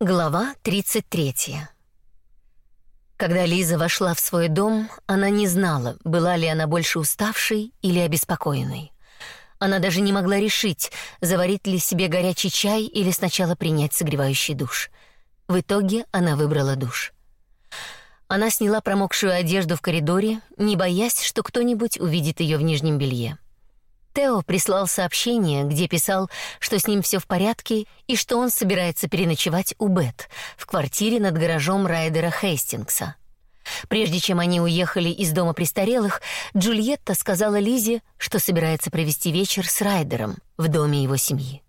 Глава 33. Когда Лиза вошла в свой дом, она не знала, была ли она больше уставшей или обеспокоенной. Она даже не могла решить, заварить ли себе горячий чай или сначала принять согревающий душ. В итоге она выбрала душ. Она сняла промокшую одежду в коридоре, не боясь, что кто-нибудь увидит ее в нижнем белье. Тео прислал сообщение, где писал, что с ним все в порядке и что он собирается переночевать у Бет в квартире над гаражом Райдера Хейстингса. Прежде чем они уехали из дома престарелых, Джульетта сказала Лизе, что собирается провести вечер с Райдером в доме его семьи.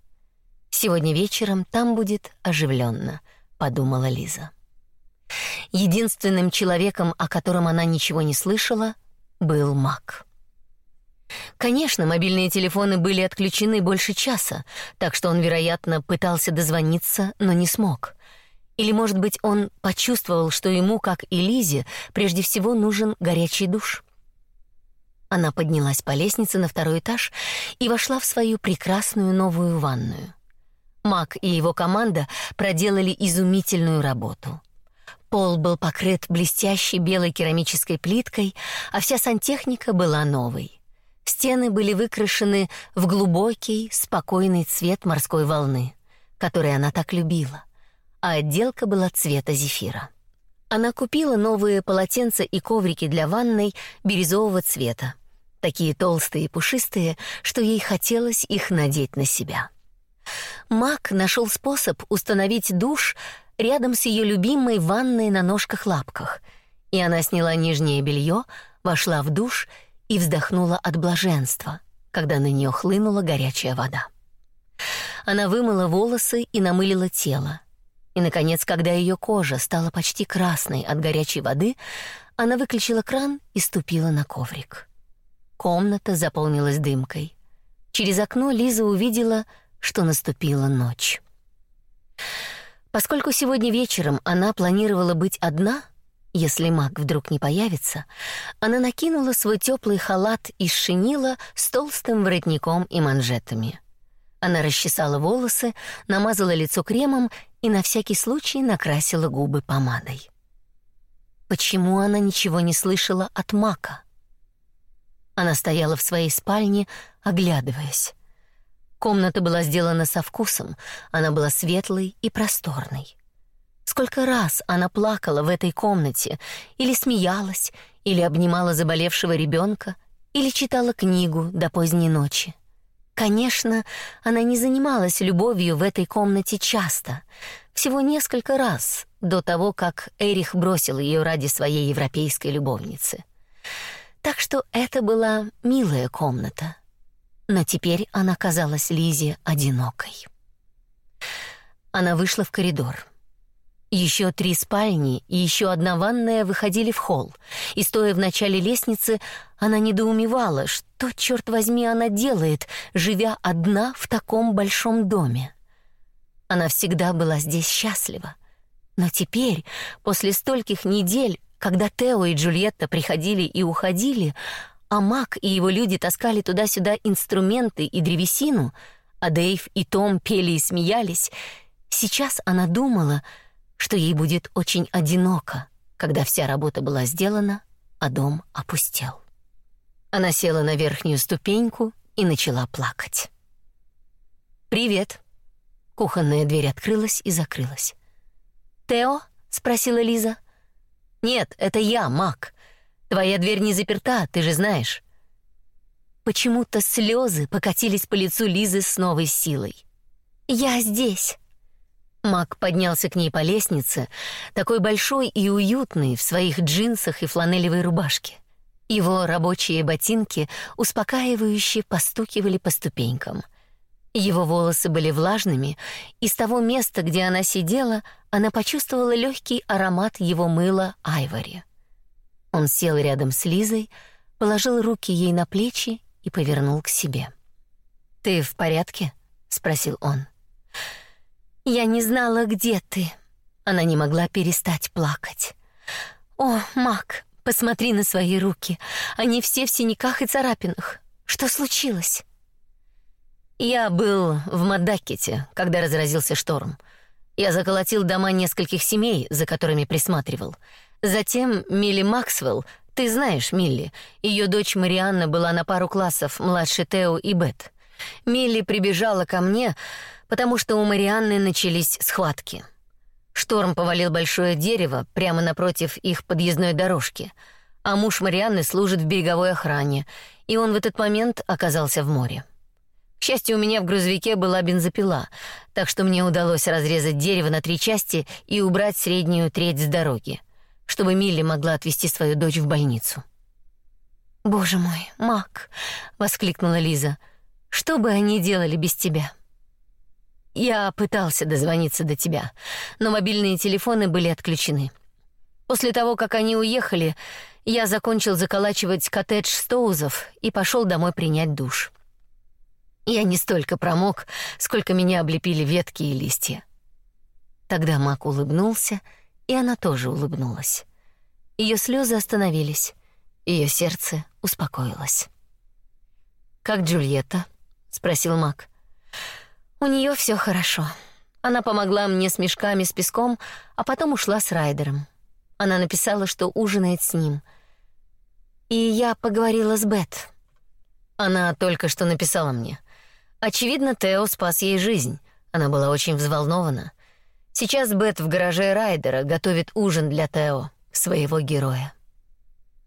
Сегодня вечером там будет оживленно, подумала Лиза. Единственным человеком, о котором она ничего не слышала, был Мак. Конечно, мобильные телефоны были отключены больше часа, так что он, вероятно, пытался дозвониться, но не смог. Или, может быть, он почувствовал, что ему, как и Лизе, прежде всего нужен горячий душ. Она поднялась по лестнице на второй этаж и вошла в свою прекрасную новую ванную. Мак и его команда проделали изумительную работу. Пол был покрыт блестящей белой керамической плиткой, а вся сантехника была новой. Стены были выкрашены в глубокий, спокойный цвет морской волны, который она так любила, а отделка была цвета зефира. Она купила новые полотенца и коврики для ванной бирюзового цвета, такие толстые и пушистые, что ей хотелось их надеть на себя. Мак нашел способ установить душ рядом с ее любимой ванной на ножках-лапках, и она сняла нижнее белье, вошла в душ и вздохнула от блаженства, когда на нее хлынула горячая вода. Она вымыла волосы и намылила тело. И наконец, когда ее кожа стала почти красной от горячей воды, она выключила кран и ступила на коврик. Комната заполнилась дымкой. Через окно Лиза увидела, что наступила ночь. Поскольку сегодня вечером она планировала быть одна, если маг вдруг не появится, она накинула свой теплый халат из шинила с толстым воротником и манжетами. Она расчесала волосы, намазала лицо кремом и на всякий случай накрасила губы помадой. Почему она ничего не слышала от Мака? Она стояла в своей спальне, оглядываясь. Комната была сделана со вкусом, она была светлой и просторной. Сколько раз она плакала в этой комнате, или смеялась, или обнимала заболевшего ребенка, или читала книгу до поздней ночи. Конечно, она не занималась любовью в этой комнате часто, всего несколько раз до того, как Эрих бросил ее ради своей европейской любовницы. Так что это была милая комната. Но теперь она казалась Лизе одинокой. Она вышла в коридор. Еще три спальни и еще одна ванная выходили в холл, и стоя в начале лестницы, она недоумевала, что черт возьми она делает, живя одна в таком большом доме. Она всегда была здесь счастлива, но теперь, после стольких недель, когда Тео и Джульетта приходили и уходили, а Мак и его люди таскали туда-сюда инструменты и древесину, а Дэйв и Том пели и смеялись, сейчас она думала что ей будет очень одиноко, когда вся работа была сделана, а дом опустел. Она села на верхнюю ступеньку и начала плакать. «Привет». Кухонная дверь открылась и закрылась. «Тео?» — спросила Лиза. «Нет, это я, Мак. Твоя дверь не заперта, ты же знаешь». Почему-то слезы покатились по лицу Лизы с новой силой. «Я здесь», Мак поднялся к ней по лестнице, такой большой и уютный в своих джинсах и фланелевой рубашке. Его рабочие ботинки успокаивающе постукивали по ступенькам. Его волосы были влажными, и с того места, где она сидела, она почувствовала легкий аромат его мыла Айвори. Он сел рядом с Лизой, положил руки ей на плечи и повернул к себе. «Ты в порядке?» — спросил он. Я не знала, где ты. Она не могла перестать плакать. О, Мак, посмотри на свои руки. Они все в синяках и царапинах. Что случилось? Я был в Мадакете, когда разразился шторм. Я заколотил дома нескольких семей, за которыми присматривал. Затем Милли Максвелл, ты знаешь Милли, ее дочь Марианна была на пару классов младше Тео и Бет. Милли прибежала ко мне, потому что у Марианны начались схватки. Шторм повалил большое дерево прямо напротив их подъездной дорожки, а муж Марианны служит в береговой охране, и он в этот момент оказался в море. К счастью, у меня в грузовике была бензопила, так что мне удалось разрезать дерево на три части и убрать среднюю треть с дороги, чтобы Милли могла отвезти свою дочь в больницу. «Боже мой, Мак!» — воскликнула Лиза. «Что бы они делали без тебя?» «Я пытался дозвониться до тебя, но мобильные телефоны были отключены. После того, как они уехали, я закончил заколачивать коттедж Стоузов и пошел домой принять душ». Я не столько промок, сколько меня облепили ветки и листья. Тогда Мак улыбнулся, и она тоже улыбнулась. Ее слезы остановились, ее сердце успокоилось. Как Джульетта? спросил Мак. У нее все хорошо. Она помогла мне с мешками с песком, а потом ушла с Райдером. Она написала, что ужинает с ним. И я поговорила с Бет. Она только что написала мне. Очевидно, Тео спас ей жизнь. Она была очень взволнована. Сейчас Бет в гараже Райдера готовит ужин для Тео, своего героя.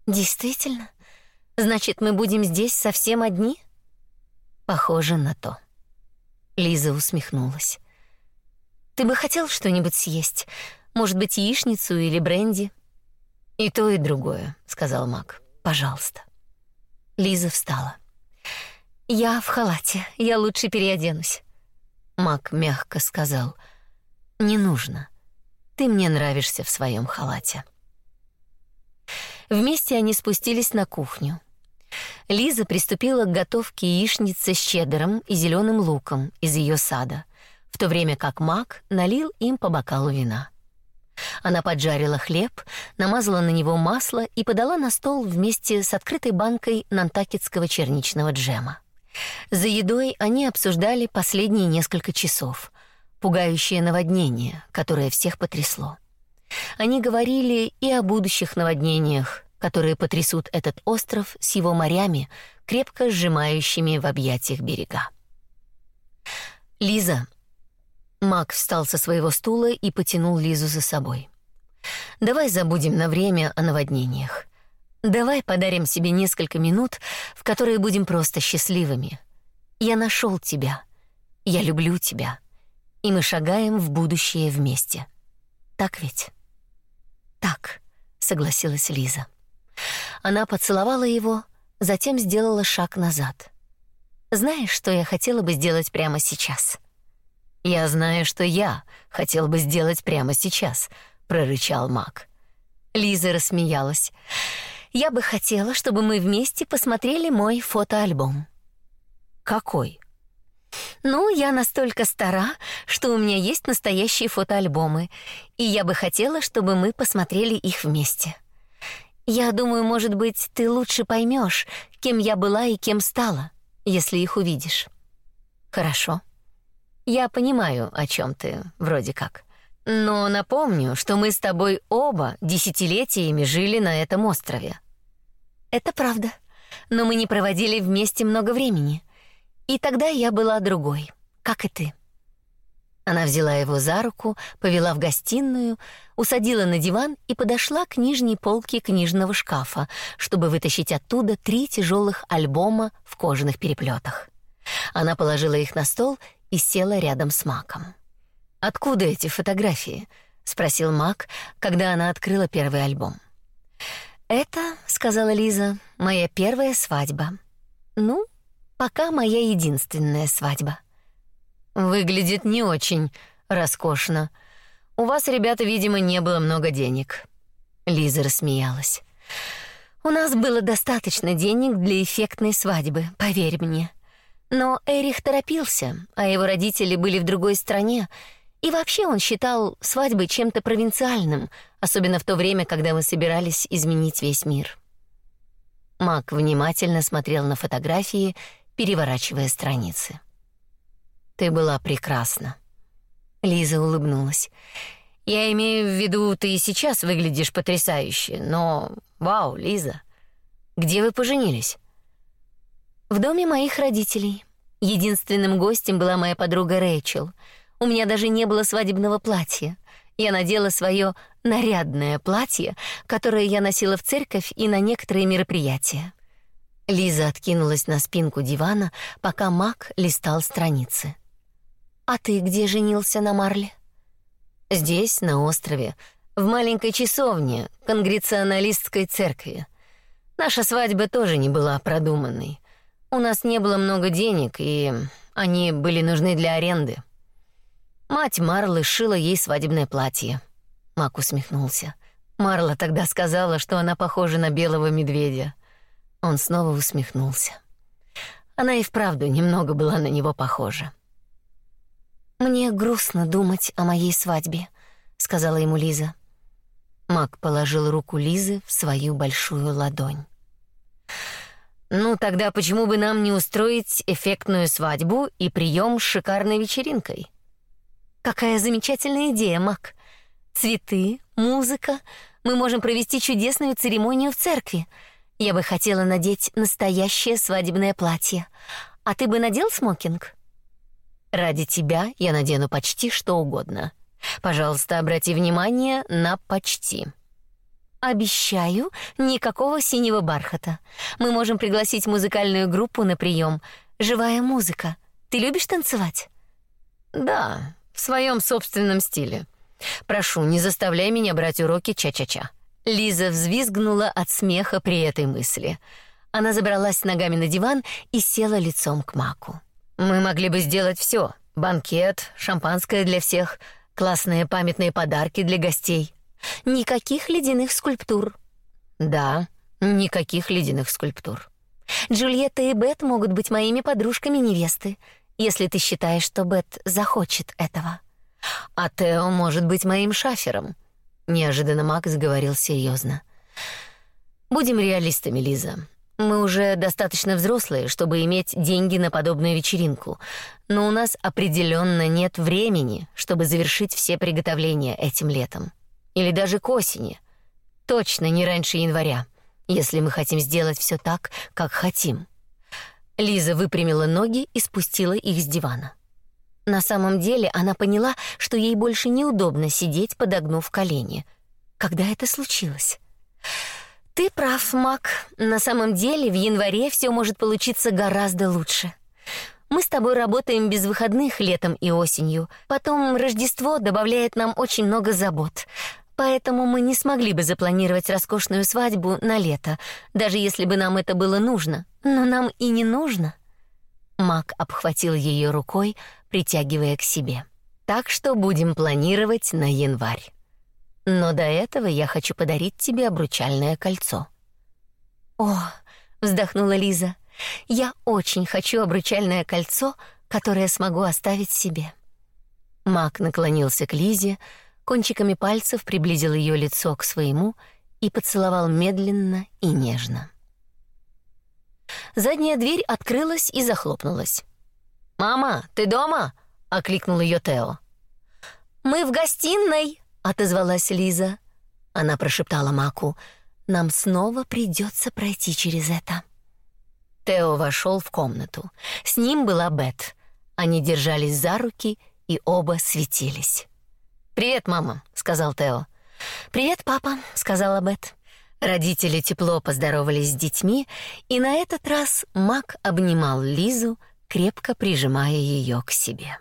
Действительно? Значит, мы будем здесь совсем одни? Похоже на то. Лиза усмехнулась. Ты бы хотел что-нибудь съесть? Может быть, яичницу или бренди? И то, и другое, сказал Мак. Пожалуйста. Лиза встала. Я в халате. Я лучше переоденусь. Мак мягко сказал: "Не нужно. Ты мне нравишься в своем халате". Вместе они спустились на кухню. Лиза приступила к готовке яичницы с чеддером и зеленым луком из ее сада, в то время как Мак налил им по бокалу вина. Она поджарила хлеб, намазала на него масло и подала на стол вместе с открытой банкой нантакетского черничного джема. За едой они обсуждали последние несколько часов, пугающее наводнение, которое всех потрясло. Они говорили и о будущих наводнениях, которые потрясут этот остров с его морями, крепко сжимающими в объятиях берега. Лиза. Мак встал со своего стула и потянул Лизу за собой. Давай забудем на время о наводнениях. Давай подарим себе несколько минут, в которые будем просто счастливыми. Я нашел тебя. Я люблю тебя. И мы шагаем в будущее вместе. Так ведь? Так, согласилась Лиза. Она поцеловала его, затем сделала шаг назад. Знаешь, что я хотела бы сделать прямо сейчас? Я знаю, что я хотел бы сделать прямо сейчас, прорычал Мак. Лиза рассмеялась. Я бы хотела, чтобы мы вместе посмотрели мой фотоальбом. Какой? Ну, я настолько стара, что у меня есть настоящие фотоальбомы, и я бы хотела, чтобы мы посмотрели их вместе. Я думаю, может быть, ты лучше поймешь, кем я была и кем стала, если их увидишь. Хорошо. Я понимаю, о чем ты, вроде как. Но напомню, что мы с тобой оба десятилетиями жили на этом острове. Это правда. Но мы не проводили вместе много времени. И тогда я была другой, как и ты. Она взяла его за руку, повела в гостиную, усадила на диван и подошла к нижней полке книжного шкафа, чтобы вытащить оттуда три тяжелых альбома в кожаных переплетах. Она положила их на стол и села рядом с Маком. Откуда эти фотографии? спросил Мак, когда она открыла первый альбом. Это, сказала Лиза, моя первая свадьба. Ну, пока моя единственная свадьба. Выглядит не очень роскошно. У вас, ребята, видимо, не было много денег. Лиза рассмеялась. У нас было достаточно денег для эффектной свадьбы, поверь мне. Но Эрих торопился, а его родители были в другой стране, и вообще он считал свадьбы чем-то провинциальным, особенно в то время, когда мы собирались изменить весь мир. Мак внимательно смотрел на фотографии, переворачивая страницы. Ты была прекрасна. Лиза улыбнулась. Я имею в виду, ты и сейчас выглядишь потрясающе, но вау, Лиза. Где вы поженились? В доме моих родителей. Единственным гостем была моя подруга Рэйчел. У меня даже не было свадебного платья. Я надела свое нарядное платье, которое я носила в церковь и на некоторые мероприятия. Лиза откинулась на спинку дивана, пока Мак листал страницы. А ты где женился на Марле? Здесь, на острове, в маленькой часовне конгрегационалистской церкви. Наша свадьба тоже не была продуманной. У нас не было много денег, и они были нужны для аренды. Мать Марлы шила ей свадебное платье. Мак усмехнулся. Марла тогда сказала, что она похожа на белого медведя. Он снова усмехнулся. Она и вправду немного была на него похожа. Мне грустно думать о моей свадьбе, сказала ему Лиза. Мак положил руку Лизы в свою большую ладонь. Ну тогда почему бы нам не устроить эффектную свадьбу и прием с шикарной вечеринкой? Какая замечательная идея, Мак. Цветы, музыка, мы можем провести чудесную церемонию в церкви. Я бы хотела надеть настоящее свадебное платье. А ты бы надел смокинг? Ради тебя я надену почти что угодно. Пожалуйста, обрати внимание на почти. Обещаю, никакого синего бархата. Мы можем пригласить музыкальную группу на прием. Живая музыка. Ты любишь танцевать? Да, в своем собственном стиле. Прошу, не заставляй меня брать уроки ча-ча-ча. Лиза взвизгнула от смеха при этой мысли. Она забралась ногами на диван и села лицом к Маку. Мы могли бы сделать все: банкет, шампанское для всех, классные памятные подарки для гостей. Никаких ледяных скульптур. Да, никаких ледяных скульптур. Джульетта и Бет могут быть моими подружками невесты, если ты считаешь, что Бет захочет этого. А Тео может быть моим шафером. Неожиданно Макс говорил серьезно. Будем реалистами, Лиза. Мы уже достаточно взрослые, чтобы иметь деньги на подобную вечеринку, но у нас определенно нет времени, чтобы завершить все приготовления этим летом или даже к осени. Точно не раньше января, если мы хотим сделать все так, как хотим. Лиза выпрямила ноги и спустила их с дивана. На самом деле она поняла, что ей больше неудобно сидеть, подогнув колени. Когда это случилось? Ты прав, Мак. На самом деле в январе все может получиться гораздо лучше. Мы с тобой работаем без выходных летом и осенью. Потом Рождество добавляет нам очень много забот. Поэтому мы не смогли бы запланировать роскошную свадьбу на лето, даже если бы нам это было нужно. Но нам и не нужно. Мак обхватил ее рукой, притягивая к себе. Так что будем планировать на январь. Но до этого я хочу подарить тебе обручальное кольцо. О, вздохнула Лиза. Я очень хочу обручальное кольцо, которое смогу оставить себе. Мак наклонился к Лизе, кончиками пальцев приблизил ее лицо к своему и поцеловал медленно и нежно. Задняя дверь открылась и захлопнулась. "Мама, ты дома?" окликнул ее Тео. "Мы в гостиной", отозвалась Лиза. Она прошептала Маку: "Нам снова придется пройти через это". Тео вошел в комнату. С ним была Бет. Они держались за руки и оба светились. «Привет, мама», — сказал Тео. «Привет, папа», — сказала Бет. Родители тепло поздоровались с детьми, и на этот раз Мак обнимал Лизу, крепко прижимая ее к себе.